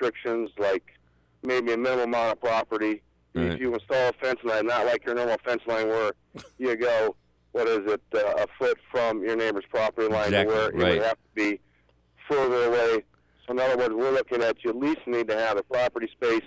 restrictions like maybe a minimum amount of property. Right. If you install a fence line, not like your normal fence line where you go, what is it, uh, a foot from your neighbor's property line Exactly, to where it right. would have to be further away. So in other words, we're looking at you at least need to have a property space.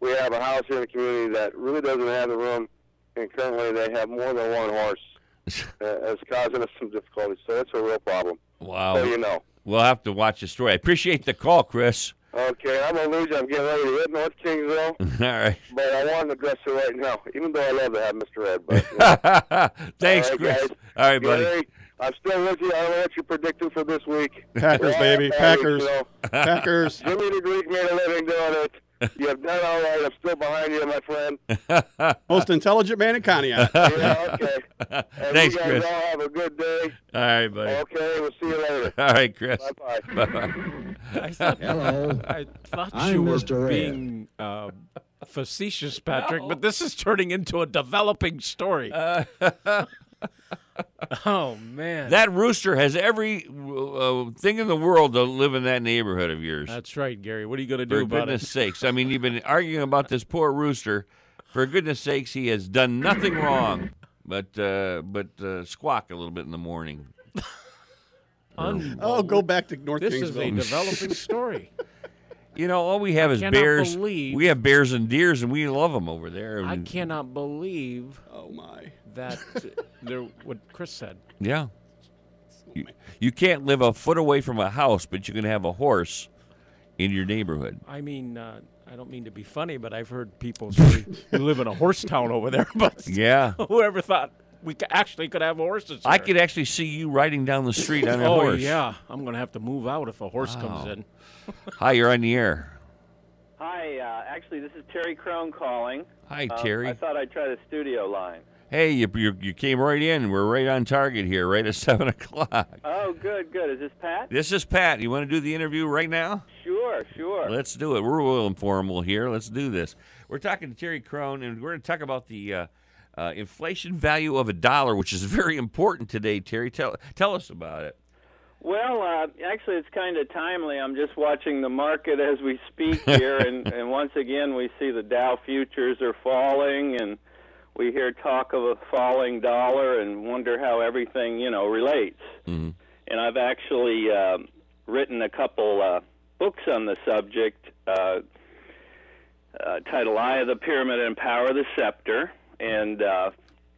We have a house here in the community that really doesn't have the room, and currently they have more than one horse. Uh, it's causing us some difficulties, so it's a real problem. Wow. So you know. We'll have to watch the story. I appreciate the call, Chris. Okay, I'm gonna lose you. I'm getting ready to hit North Kingsville, All right. but I want to address it right now. Even though I love to have Mr. Ed, but you know, Thanks, All right, Chris. guys. All right, buddy. Gary, I'm still with you. I don't know what you're predicting for this week. Packers, Yeah, baby. Packers. You Packers. Jimmy the Greek made a living doing it. You have done all right. I'm still behind you, my friend. Most intelligent man in Conneaut. Yeah, okay. And Thanks, you guys Chris. all have a good day. All right, buddy. Okay, we'll see you later. All right, Chris. Bye bye. I thought, Hello. I thought I'm you were Mr. Being uh, facetious, Patrick, but this is turning into a developing story. oh man, That rooster has every uh, thing in the world to live in that neighborhood of yours. that's right, Gary. What are you going to For do about goodness it? sakes. I mean, you've been arguing about this poor rooster. For goodness sakes, he has done nothing wrong but uh, but uh, squawk a little bit in the morning. Un- Oh, go back to North this is a Kingsville. developing story. You know, all we have is bears. believe- We have bears and deers, and we love them over there. I And- cannot believe oh my. That there. What Chris said. Yeah. You, you can't live a foot away from a house, but you can have a horse in your neighborhood. I mean, uh, I don't mean to be funny, but I've heard people say we live in a horse town over there. But Yeah. whoever thought we c- actually could have horses? I here? could actually see you riding down the street on a Oh horse. yeah, I'm going to have to move out if a horse comes in. Hi, you're on the air. Hi, uh, actually, this is Terry Crone calling. Hi, Um, Terry. I thought I'd try the studio line. Hey, you, you you came right in. We're right on target here, right at seven o'clock. Oh, good, good. Is this Pat? This is Pat. You want to do the interview right now? Sure, sure. Let's do it. We're real informal here. Let's do this. We're talking to Terry Crone, and we're going to talk about the uh, uh, inflation value of a dollar, which is very important today. Terry, tell tell us about it. Well, uh, actually, it's kind of timely. I'm just watching the market as we speak here, and, and once again, we see the Dow futures are falling, and we hear talk of a falling dollar, and wonder how everything you know relates. Mhm. And I've actually um written a couple uh, books on the subject. Uh, uh, titled "Eye of the Pyramid and Power of the Scepter," and uh,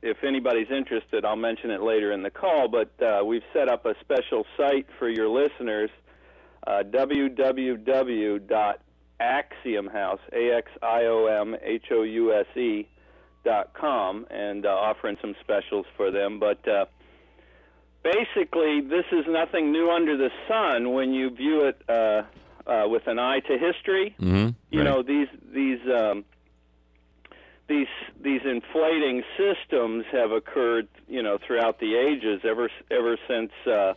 if anybody's interested, I'll mention it later in the call. But uh, we've set up a special site for your listeners: uh, www.axiomhouse, a x i o m h o u s e dot com, and uh, offering some specials for them. But uh, basically, this is nothing new under the sun when you view it uh, uh, with an eye to history Mm-hmm. you know these these um, these these inflating systems have occurred you know throughout the ages ever ever since uh,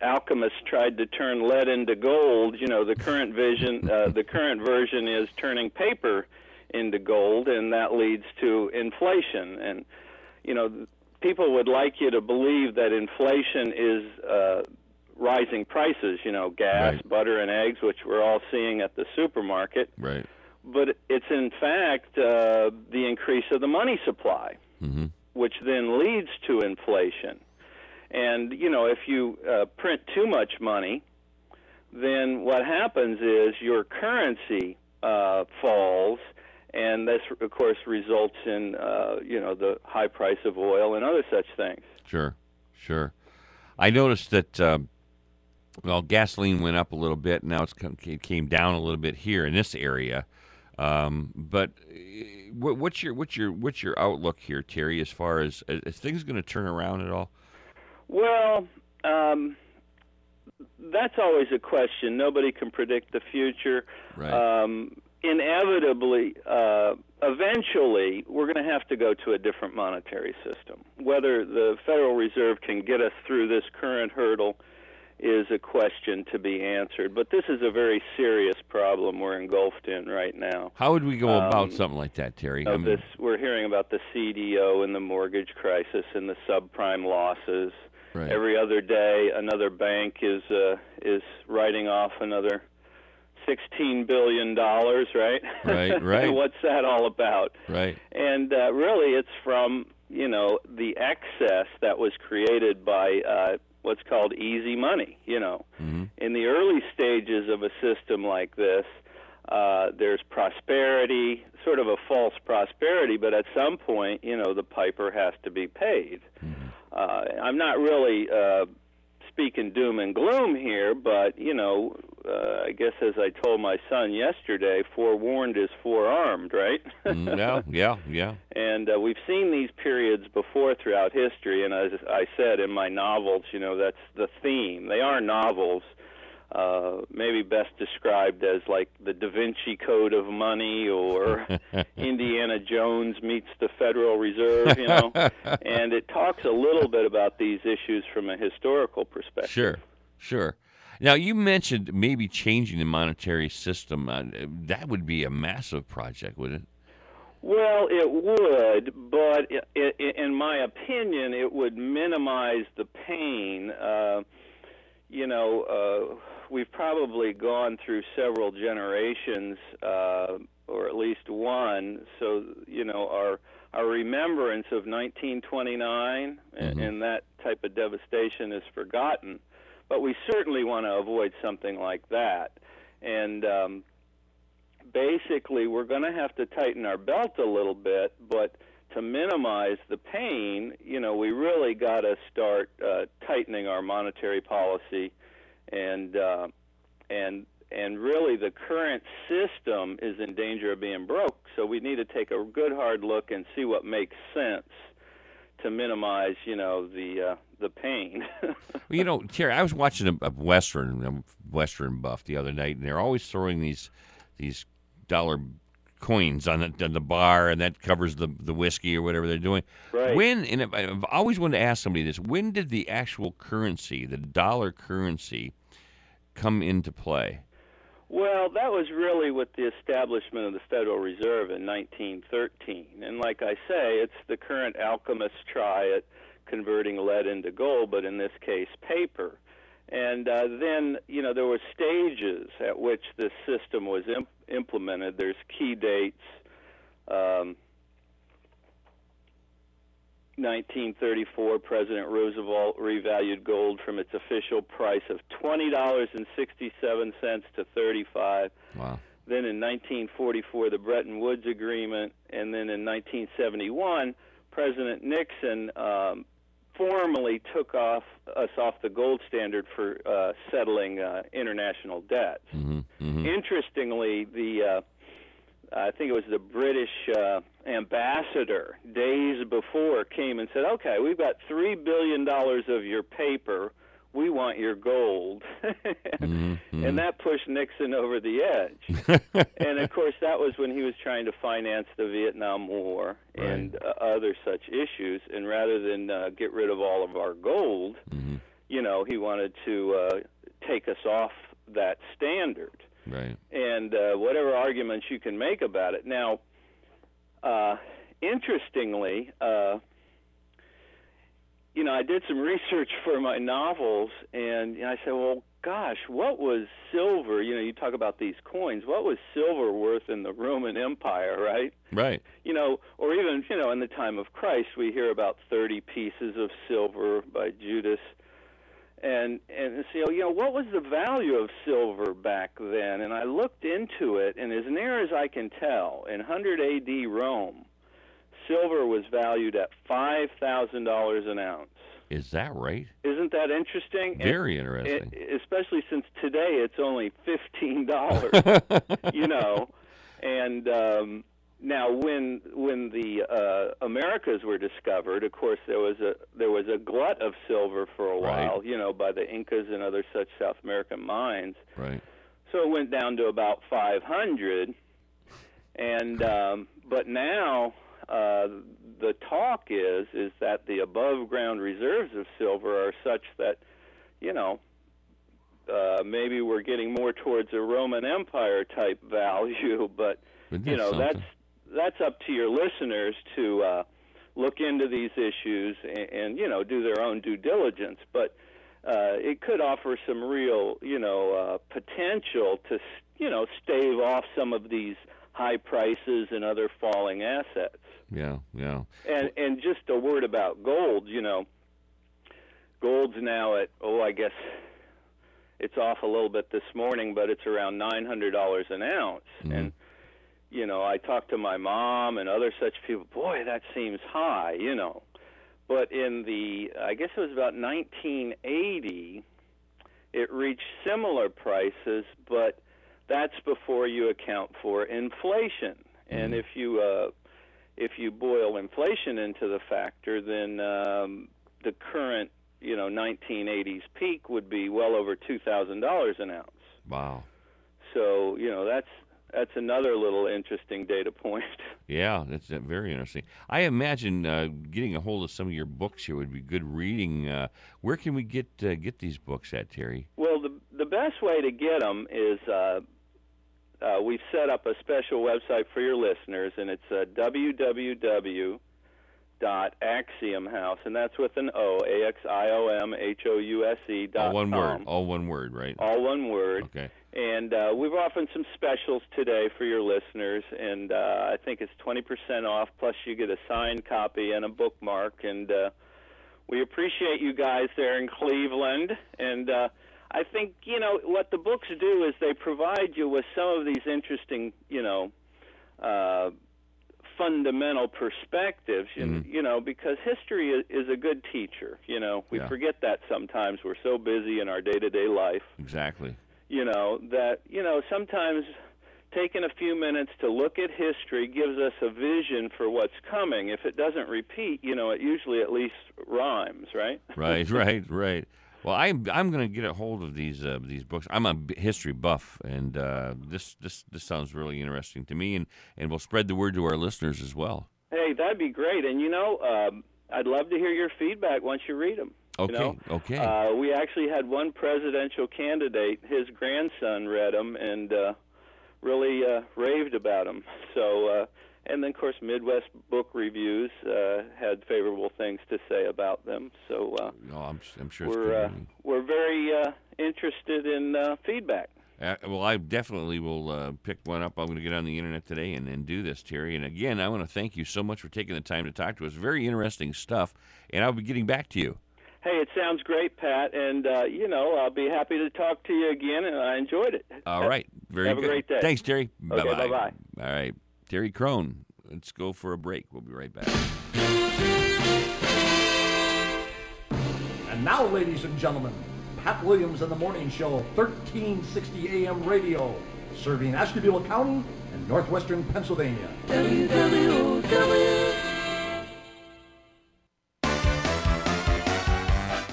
alchemists tried to turn lead into gold you know the current vision uh, the current version is turning paper into gold and that leads to inflation and you know people would like you to believe that inflation is uh, rising prices you know gas Right. butter and eggs which we're all seeing at the supermarket Right. but it's in fact uh, the increase of the money supply, Mm-hmm. which then leads to inflation. And you know, if you uh, print too much money, then what happens is your currency uh, falls, and this, of course, results in uh, you know the high price of oil and other such things. Sure, sure. I noticed that um, well, gasoline went up a little bit. And now it's come, it came down a little bit here in this area. Um, but uh, what, what's your what's your what's your outlook here, Terry? As far as is things going to turn around at all? Well, um, that's always a question. Nobody can predict the future. Right. Um, inevitably, uh, eventually, we're going to have to go to a different monetary system. Whether the Federal Reserve can get us through this current hurdle is a question to be answered. But this is a very serious problem we're engulfed in right now. How would we go about Um, something like that, Terry? I mean, this, we're hearing about the CDO and the mortgage crisis and the subprime losses. right. Every other day, another bank is uh, is writing off another sixteen billion dollars, right? Right, right. and what's that all about? Right. And uh, really, it's from you know the excess that was created by uh, what's called easy money. You know, Mm-hmm. in the early stages of a system like this, uh, there's prosperity, sort of a false prosperity, but at some point, you know, the piper has to be paid. Uh, I'm not really uh, speaking doom and gloom here, but you know, uh, I guess as I told my son yesterday, forewarned is forearmed, right? Mm, yeah, yeah, yeah. and uh, we've seen these periods before throughout history and as i said in my novels you know that's the theme they are novels uh, maybe best described as like the da vinci code of money or indiana jones meets the federal reserve you know and it talks a little bit about these issues from a historical perspective Sure, sure. Now you mentioned maybe changing the monetary system. Uh, that would be a massive project, would it? Well, it would, but in my opinion, it would minimize the pain. Uh, you know, uh, we've probably gone through several generations, uh, or at least one. So, you know, our our remembrance of 1929 and, and that type of devastation is forgotten. But we certainly want to avoid something like that. And um, basically we're going to have to tighten our belt a little bit, but to minimize the pain, you know, we really got to start uh, tightening our monetary policy, and uh, and and really the current system is in danger of being broke. So we need to take a good hard look and see what makes sense to minimize, you know, the uh, the pain. Well, you know, Terry, I was watching a, a western, a western buff the other night, and they're always throwing these these dollar coins on the, on the bar, and that covers the the whiskey or whatever they're doing. Right. When and I've- I've always wanted to ask somebody this: When did the actual currency, the dollar currency, come into play? Well, that was really with the establishment of the Federal Reserve in 1913. And like I say, it's the current alchemists try at converting lead into gold, but in this case, paper. And uh, then, you know, there were stages at which this system was imp- implemented. There's key dates. Um, 1934, President Roosevelt revalued gold from its official price of $20.67 to 35. Wow. Then in 1944, the Bretton Woods Agreement, and then in 1971, President Nixon um, formally took off us off the gold standard for uh, settling uh, international debts. hmm hmm Interestingly, the uh, I think it was the British uh, ambassador days before came and said, "Okay, we've got three billion dollars of your paper. We want your gold," and that pushed Nixon over the edge. and of course, that was when he was trying to finance the Vietnam War and uh, other such issues. And rather than uh, get rid of all of our gold, you know, he wanted to uh, take us off that standard Right. and uh, whatever arguments you can make about it. Now, uh, interestingly, uh, you know, I did some research for my novels, and I said, well, gosh, what was silver? You know, you talk about these coins. What was silver worth in the Roman Empire, right? Right. you know, or even you know, in the time of Christ, we hear about thirty pieces of silver by Judas, and and so you know, what was the value of silver back then? And I looked into it, and as near as I can tell, in 100 A.D. Rome, silver was valued at five thousand dollars an ounce. Is that right? Isn't that interesting? And- Very interesting. it, especially since today it's only fifteen dollars. you know, and um, now when when the uh, Americas were discovered, of course there was a there was a glut of silver for a Right. while. You know, by the Incas and other such South American mines. right. So it went down to about 500, and um, but now uh, the talk is is that the above ground reserves of silver are such that you know uh, maybe we're getting more towards a Roman Empire type value, but you know something? that's that's up to your listeners to uh, look into these issues and, and you know do their own due diligence. But uh, it could offer some real you know uh, potential to you know stave off some of these high prices and other falling assets. Yeah, yeah. And and just a word about gold, you know, gold's now at oh I guess it's off a little bit this morning, but it's around nine hundred dollars an ounce. And you know, I talked to my mom and other such people. Boy, that seems high, you know. But in the I guess it was about 1980, it reached similar prices, but that's before you account for inflation. And if you uh, if you boil inflation into the factor, then um, the current you know 1980s peak would be well over two thousand dollars an ounce. Wow. So you know that's that's another little interesting data point. Yeah, that's uh, very interesting. I imagine uh, getting a hold of some of your books here would be good reading. Uh, where can we get uh, get these books at, Terry? Well, the the best way to get them is uh, uh, we've set up a special website for your listeners, and it's uh, www dot axiom house, and that's with an O, A X I O M H O U S E dot All one com. word. All one word, right? All one word. Okay. And uh, we've offered some specials today for your listeners, and uh, I think it's 20% off, plus you get a signed copy and a bookmark. And uh, we appreciate you guys there in Cleveland. And uh, I think, you know, what the books do is they provide you with some of these interesting, you know, uh, fundamental perspectives, you, Mm-hmm. you know, because history is, is a good teacher. You know, we Yeah. forget that sometimes. We're so busy in our day to day life Exactly. You know that you know sometimes taking a few minutes to look at history gives us a vision for what's coming if it doesn't repeat you know it usually at least rhymes right Right, right, right. Well, I'm I'm going to get a hold of these uh, these books. I'm a history buff, and uh, this this this sounds really interesting to me, and and we'll spread the word to our listeners as well. hey that'd be great and you know um, i'd love to hear your feedback once you read them Okay, you know? okay. uh, we actually had one presidential candidate his grandson read them and uh, really uh, raved about them so uh, and then of course midwest book reviews uh, had favorable things to say about them so uh, oh, I'm I'm sure we're uh, we're very uh, interested in uh, feedback. Uh, well, I definitely will uh, pick one up. I'm going to get on the internet today and, and do this, Terry. And again, I want to thank you so much for taking the time to talk to us. Very interesting stuff, and I'll be getting back to you. Hey, it sounds great, Pat, and uh, you know I'll be happy to talk to you again. And I enjoyed it. All right, very have a great day. Thanks, Jerry. Okay, Bye-bye. bye-bye. All right, Terry Crone. Let's go for a break. We'll be right back. And now, ladies and gentlemen, Pat Williams and the Morning Show, 1360 AM radio, serving Ashtabula County and northwestern Pennsylvania.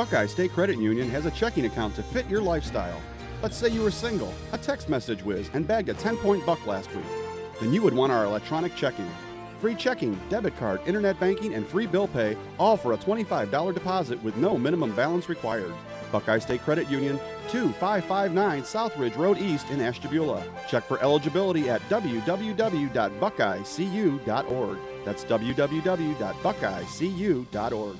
Buckeye State Credit Union has a checking account to fit your lifestyle. Let's say you were single, a text message whiz, and bagged a 10 point buck last week. Then you would want our electronic checking. Free checking, debit card, internet banking, and free bill pay, all for a $25 deposit with no minimum balance required. Buckeye State Credit Union, 2559 Southridge Road East in Ashtabula. Check for eligibility at www.buckeyecu.org. That's www.buckeyecu.org.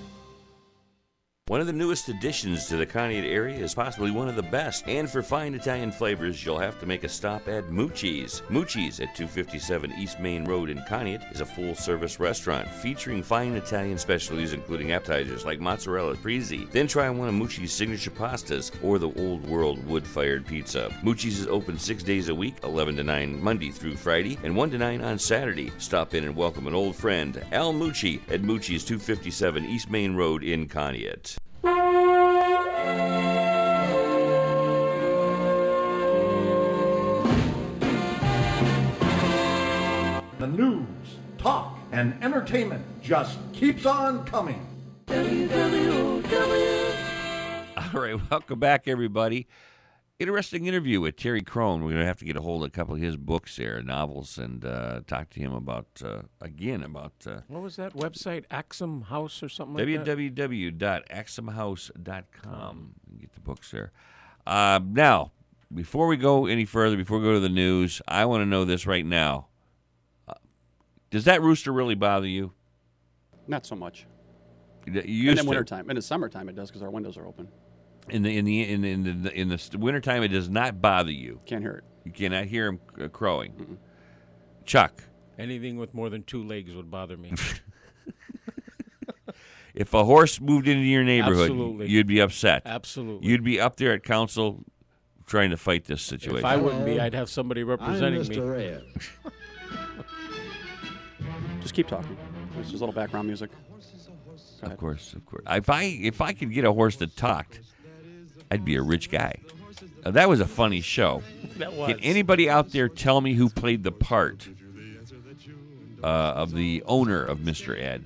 One of the newest additions to the Conneaut area is possibly one of the best. And for fine Italian flavors, you'll have to make a stop at Mucci's. Mucci's at 257 East Main Road in Conneaut is a full service restaurant featuring fine Italian specialties, including appetizers like mozzarella prezi. Then try one of Mucci's signature pastas or the old world wood fired pizza. Mucci's is open six days a week, 11 to 9 Monday through Friday, and 1 to 9 on Saturday. Stop in and welcome an old friend, Al Mucci, at Mucci's 257 East Main Road in Conneaut. And entertainment just keeps on coming. All right, welcome back, everybody. interesting interview with Terry Crone. We're going to have to get a hold of a couple of his books there, novels, and uh, talk to him about, uh, again, about uh, What was that website? Axiom House or something like that? www.axiomhouse.com. Get the books there. Uh, now, before we go any further, before we go to the news, I want to know this right now. Does that rooster really bother you? Not so much. You In the to. wintertime. In the summertime, it does because our windows are open. In the in the in the, in the in the wintertime, it does not bother you. Can't hear it. You cannot hear him crowing. Chuck, Anything with more than two legs would bother me. if a horse moved into your neighborhood, Absolutely. you'd be upset. Absolutely. You'd be up there at council trying to fight this situation. if I wouldn't be, I'd have somebody representing me. Just keep talking. There's just a little background music. Of course, of course. If I if I could get a horse that talked, I'd be a rich guy. Uh, that was a funny show. That was. Can anybody out there tell me who played the part uh, of the owner of Mr. Ed?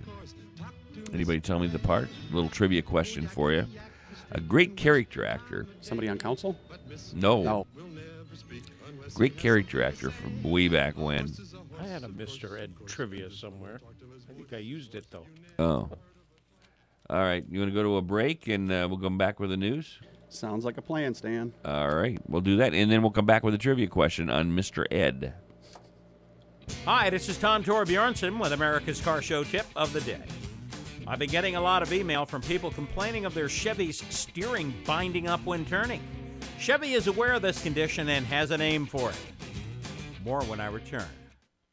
Anybody tell me the part? little trivia question for you. A great character actor. Somebody on council? No, No. great character actor from way back when. I had a Mr. Ed trivia somewhere. I think I used it though. Oh. All right. You want to go to a break and uh, we'll come back with the news? Sounds like a plan, Stan. All right. We'll do that. And then we'll come back with a trivia question on Mr. Ed. Hi, this is Tom Torbjornsen with America's Car Show tip of the day. I've been getting a lot of email from people complaining of their Chevy's steering binding up when turning. Chevy is aware of this condition and has a name for it. More when I return.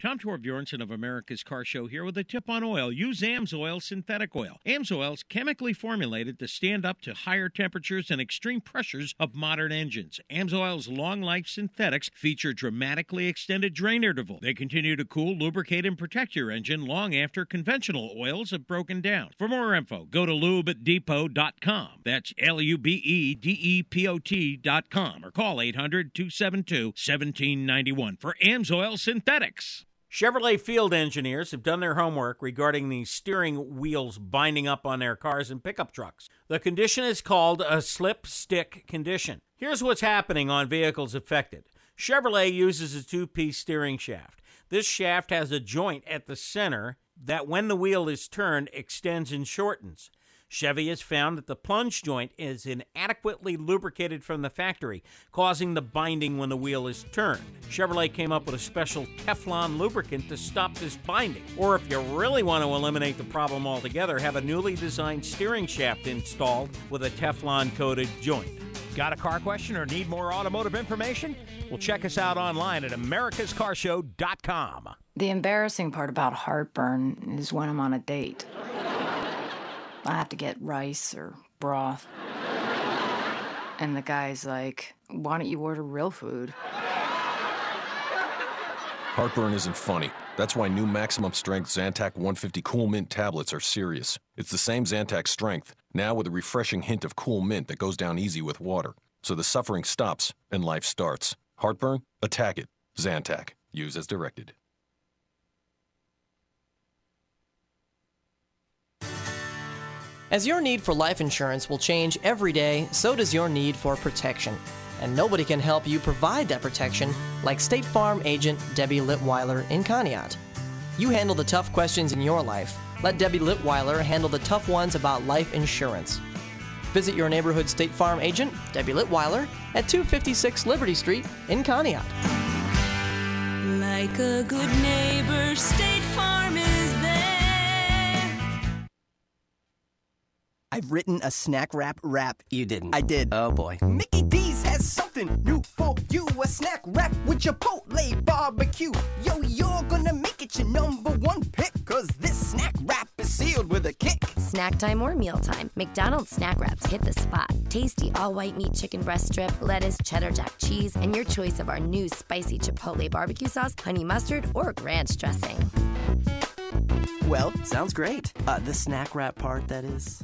Tom Torbjornsen of America's Car Show here with a tip on oil. Use AMSOIL synthetic oil. AMSOIL is chemically formulated to stand up to higher temperatures and extreme pressures of modern engines. AMSOIL's long life synthetics feature dramatically extended drain interval. They continue to cool, lubricate, and protect your engine long after conventional oils have broken down. For more info, go to lubedepot.com. That's L U B E D E P O T.com or call 800 272 1791 for AMSOIL synthetics. Chevrolet field engineers have done their homework regarding the steering wheels binding up on their cars and pickup trucks. The condition is called a slip stick condition. Here's what's happening on vehicles affected Chevrolet uses a two piece steering shaft. This shaft has a joint at the center that, when the wheel is turned, extends and shortens. Chevy has found that the plunge joint is inadequately lubricated from the factory, causing the binding when the wheel is turned. Chevrolet came up with a special Teflon lubricant to stop this binding. Or if you really want to eliminate the problem altogether, have a newly designed steering shaft installed with a Teflon coated joint. Got a car question or need more automotive information? Well, check us out online at americascarshow.com. The embarrassing part about heartburn is when I'm on a date. I have to get rice or broth. And the guy's like, why don't you order real food? Heartburn isn't funny. That's why new maximum strength Zantac 150 Cool Mint tablets are serious. It's the same Zantac strength, now with a refreshing hint of cool mint that goes down easy with water. So the suffering stops and life starts. Heartburn? Attack it. Zantac. Use as directed. As your need for life insurance will change every day, so does your need for protection. And nobody can help you provide that protection like State Farm agent Debbie Litweiler in Conneaut. You handle the tough questions in your life. Let Debbie Litweiler handle the tough ones about life insurance. Visit your neighborhood State Farm agent, Debbie Litweiler, at 256 Liberty Street in Conneaut. Like a good neighbor, State Farm is I've written a snack wrap rap. You didn't. I did. Oh boy. Mickey D's has something new for you. A snack wrap with Chipotle barbecue. Yo, you're gonna make it your number one pick. Cause this snack wrap is sealed with a kick. Snack time or mealtime, McDonald's snack wraps hit the spot. Tasty all white meat chicken breast strip, lettuce, cheddar jack cheese, and your choice of our new spicy Chipotle barbecue sauce, honey mustard, or ranch dressing. Well, sounds great. Uh, the snack wrap part, that is.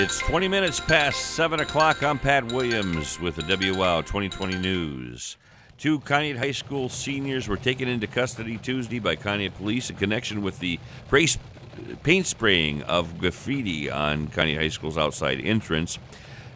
It's 20 minutes past 7 o'clock. I'm Pat Williams with the WOW 2020 News. Two Conneaut High School seniors were taken into custody Tuesday by Conneaut police in connection with the paint spraying of graffiti on Conneaut High School's outside entrance.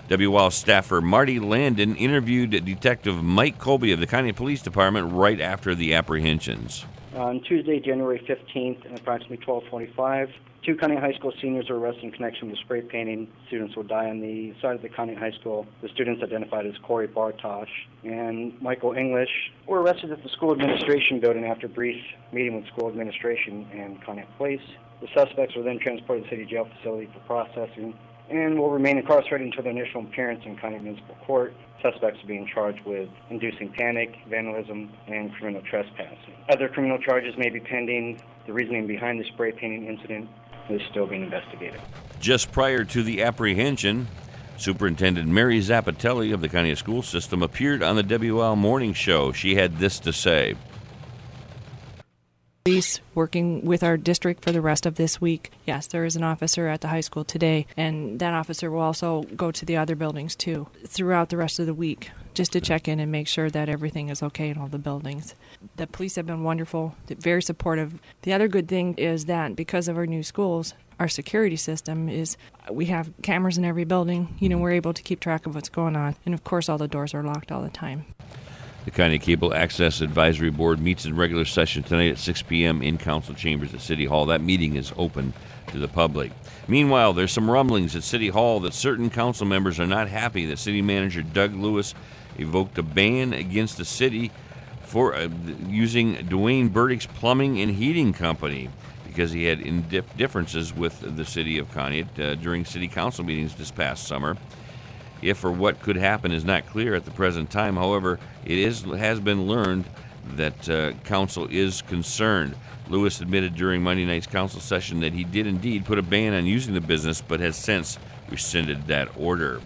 WOW staffer Marty Landon interviewed Detective Mike Colby of the Conneaut Police Department right after the apprehensions. On Tuesday, January 15th, at approximately 12:45, two Conneaut High School seniors were arrested in connection with spray painting. Students will die on the side of the Conneaut High School. The students identified as Corey Bartosh and Michael English were arrested at the school administration building after a brief meeting with school administration and Conneaut Police. The suspects were then transported to the city jail facility for processing and will remain incarcerated until their initial appearance in county Municipal Court. Suspects are being charged with inducing panic, vandalism, and criminal trespassing. Other criminal charges may be pending. The reasoning behind the spray painting incident is still being investigated. Just prior to the apprehension, Superintendent Mary Zappatelli of the County School System appeared on the WL Morning Show. She had this to say. Police working with our district for the rest of this week. Yes, there is an officer at the high school today, and that officer will also go to the other buildings too throughout the rest of the week just to check in and make sure that everything is okay in all the buildings. The police have been wonderful, very supportive. The other good thing is that because of our new schools, our security system is we have cameras in every building. You know, we're able to keep track of what's going on. And of course, all the doors are locked all the time. The Conneaut Cable Access Advisory Board meets in regular session tonight at 6 p.m. in council chambers at City Hall. That meeting is open to the public. Meanwhile, there's some rumblings at City Hall that certain council members are not happy that City Manager Doug Lewis evoked a ban against the city for uh, using Dwayne Burdick's Plumbing and Heating Company because he had differences with the city of Conneaut uh, during city council meetings this past summer. If or what could happen is not clear at the present time. However, it is has been learned that uh, council is concerned. Lewis admitted during Monday night's council session that he did indeed put a ban on using the business, but has since rescinded that order.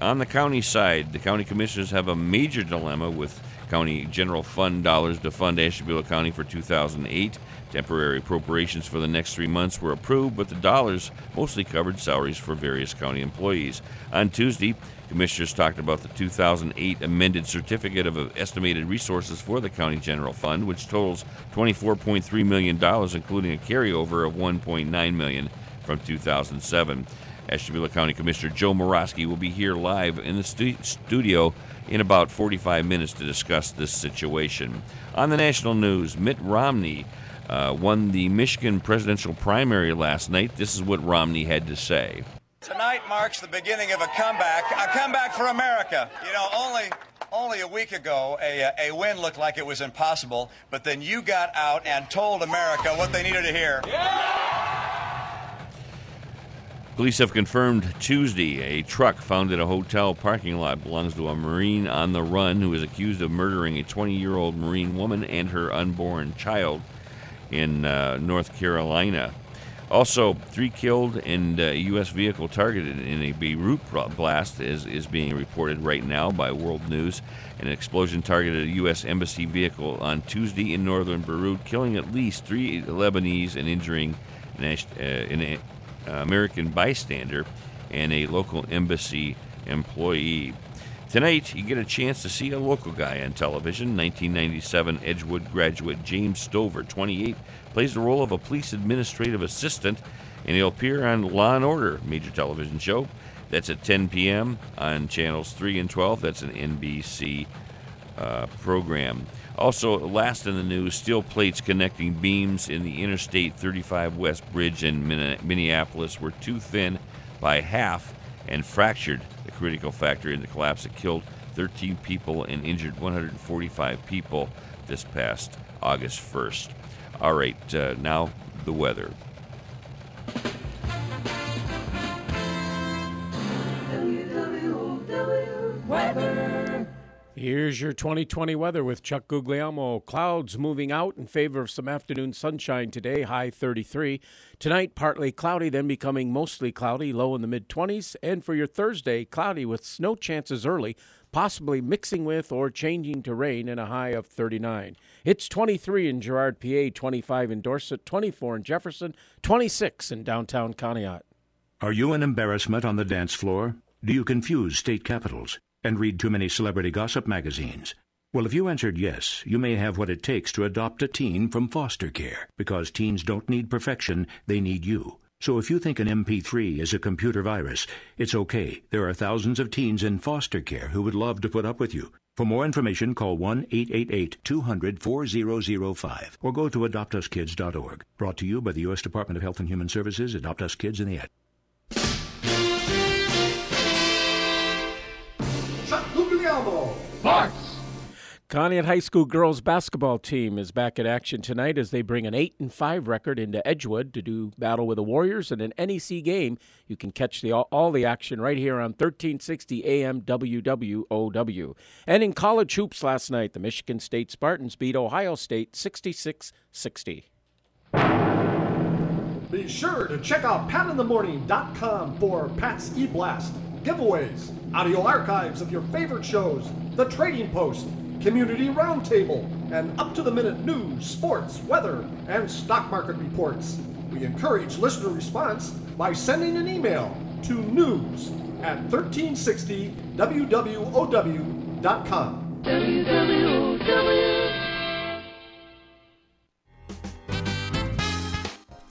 On the county side, the county commissioners have a major dilemma with county general fund dollars to fund Ashtabula County for 2008. Temporary appropriations for the next three months were approved, but the dollars mostly covered salaries for various county employees. On Tuesday, commissioners talked about the 2008 amended certificate of estimated resources for the county general fund, which totals 24.3 million dollars, including a carryover of 1.9 million from 2007. Ashtabula County Commissioner Joe Moroski will be here live in the stu- studio in about 45 minutes to discuss this situation. On the national news, Mitt Romney uh, won the Michigan presidential primary last night. This is what Romney had to say. Tonight marks the beginning of a comeback, a comeback for America. You know, only only a week ago, a, a win looked like it was impossible, but then you got out and told America what they needed to hear. Police have confirmed Tuesday a truck found at a hotel parking lot belongs to a Marine on the run who is accused of murdering a 20 year old Marine woman and her unborn child in uh, North Carolina. Also, three killed and a U.S. vehicle targeted in a Beirut blast is, is being reported right now by World News. An explosion targeted a U.S. Embassy vehicle on Tuesday in northern Beirut, killing at least three Lebanese and injuring an, uh, an American bystander and a local embassy employee. Tonight, you get a chance to see a local guy on television. 1997 Edgewood graduate James Stover, 28, plays the role of a police administrative assistant, and he'll appear on Law and Order, major television show. That's at 10 p.m. on channels 3 and 12. That's an NBC uh, program. Also, last in the news, steel plates connecting beams in the Interstate 35 West Bridge in Minneapolis were too thin by half and fractured the critical factor in the collapse that killed 13 people and injured 145 people this past August 1st. All right, uh, now the weather. Here's your 2020 weather with Chuck Guglielmo. Clouds moving out in favor of some afternoon sunshine today, high 33. Tonight, partly cloudy, then becoming mostly cloudy, low in the mid 20s. And for your Thursday, cloudy with snow chances early, possibly mixing with or changing to rain, and a high of 39. It's 23 in Girard, PA, 25 in Dorset, 24 in Jefferson, 26 in downtown Conneaut. Are you an embarrassment on the dance floor? Do you confuse state capitals and read too many celebrity gossip magazines? Well, if you answered yes, you may have what it takes to adopt a teen from foster care, because teens don't need perfection, they need you. So if you think an MP3 is a computer virus, it's okay. There are thousands of teens in foster care who would love to put up with you. For more information, call 1 888 200 4005 or go to adoptuskids.org. Brought to you by the U.S. Department of Health and Human Services, Adopt Us Kids, and the Ad. Guglielmo. Conneaut High School girls basketball team is back in action tonight as they bring an 8 and 5 record into Edgewood to do battle with the Warriors in an NEC game. You can catch the all the action right here on 1360 AM WWOW. And in college hoops last night, the Michigan State Spartans beat Ohio State 66-60. Be sure to check out patinthemorning.com for Pat's E-Blast, giveaways, audio archives of your favorite shows, the Trading Post, Community Roundtable, and up-to-the-minute news, sports, weather, and stock market reports. We encourage listener response by sending an email to news at 1360wwow.com.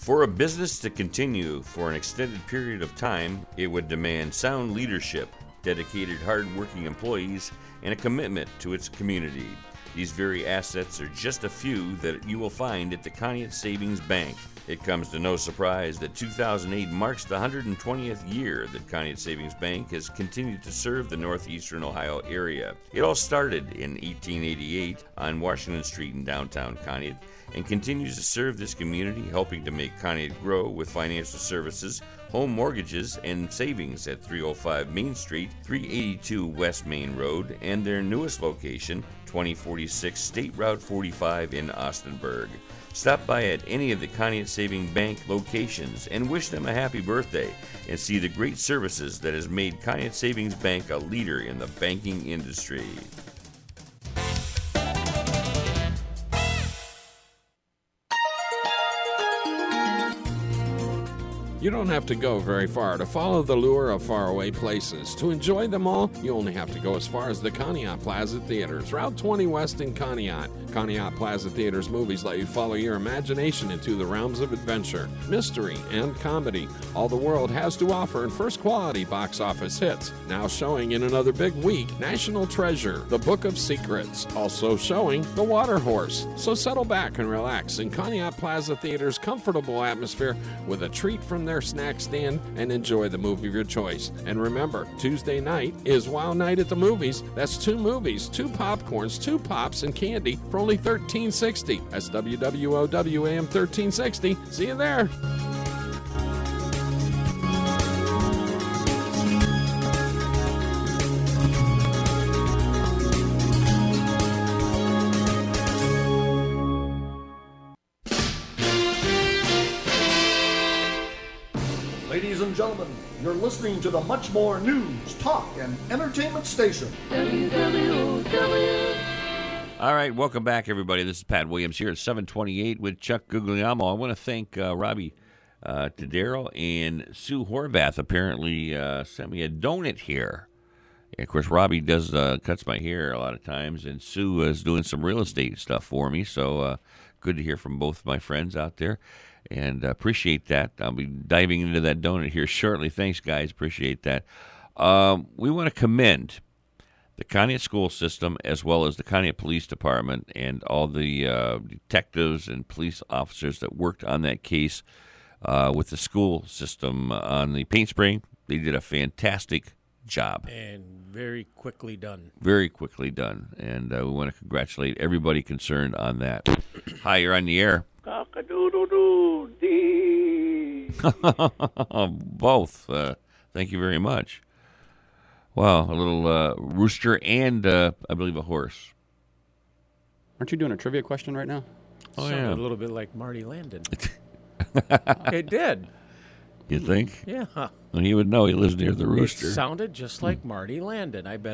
For a business to continue for an extended period of time, it would demand sound leadership, dedicated, hard-working employees, and a commitment to its community. These very assets are just a few that you will find at the Conneaut Savings Bank. It comes to no surprise that 2008 marks the 120th year that Conneaut Savings Bank has continued to serve the northeastern Ohio area. It all started in 1888 on Washington Street in downtown Conneaut and continues to serve this community, helping to make Conneaut grow with financial services, home mortgages, and savings at 305 Main Street, 382 West Main Road, and their newest location, 2046 State Route 45 in Austinburg. Stop by at any of the Conneaut Saving Bank locations and wish them a happy birthday and see the great services that has made Conneaut Savings Bank a leader in the banking industry. You don't have to go very far to follow the lure of faraway places. To enjoy them all, you only have to go as far as the Conneaut Plaza Theaters, Route 20 West in Conneaut. Conneaut Plaza Theaters movies let you follow your imagination into the realms of adventure, mystery, and comedy. All the world has to offer in first quality box office hits. Now showing in another big week, National Treasure, The Book of Secrets. Also showing The Water Horse. So settle back and relax in Conneaut Plaza Theaters' comfortable atmosphere with a treat from their snack stand and enjoy the movie of your choice. And remember, Tuesday night is Wow Night at the Movies. That's two movies, two popcorns, two pops, and candy for only $13.60. That's WWOW AM 1360. See you there. Ladies and gentlemen, you're listening to the much more news, talk, and entertainment station. All right, welcome back, everybody. This is Pat Williams here at 728 with Chuck Guglielmo. I want to thank uh, Robbie uh, Tadero and Sue Horvath. Apparently, uh, sent me a donut here. And of course, Robbie does uh, cuts my hair a lot of times, and Sue is doing some real estate stuff for me. So uh, good to hear from both my friends out there, and uh, appreciate that. I'll be diving into that donut here shortly. Thanks, guys. Appreciate that. Um, we want to commend the Conneaut school system as well as the Conneaut Police Department and all the uh, detectives and police officers that worked on that case uh, with the school system on the paint spraying. They did a fantastic job. And very quickly done. Very quickly done. And uh, we want to congratulate everybody concerned on that. Hi, you're on the air. Cock-a-doodle-doo dee. Both. Uh, thank you very much. Wow, a little uh, rooster and uh, I believe a horse. Aren't you doing a trivia question right now? Oh, Sounded yeah. a little bit like Marty Landon. it did. You think? Yeah. Well, he would know. He lives near the It rooster. sounded just like Marty Landon. I bet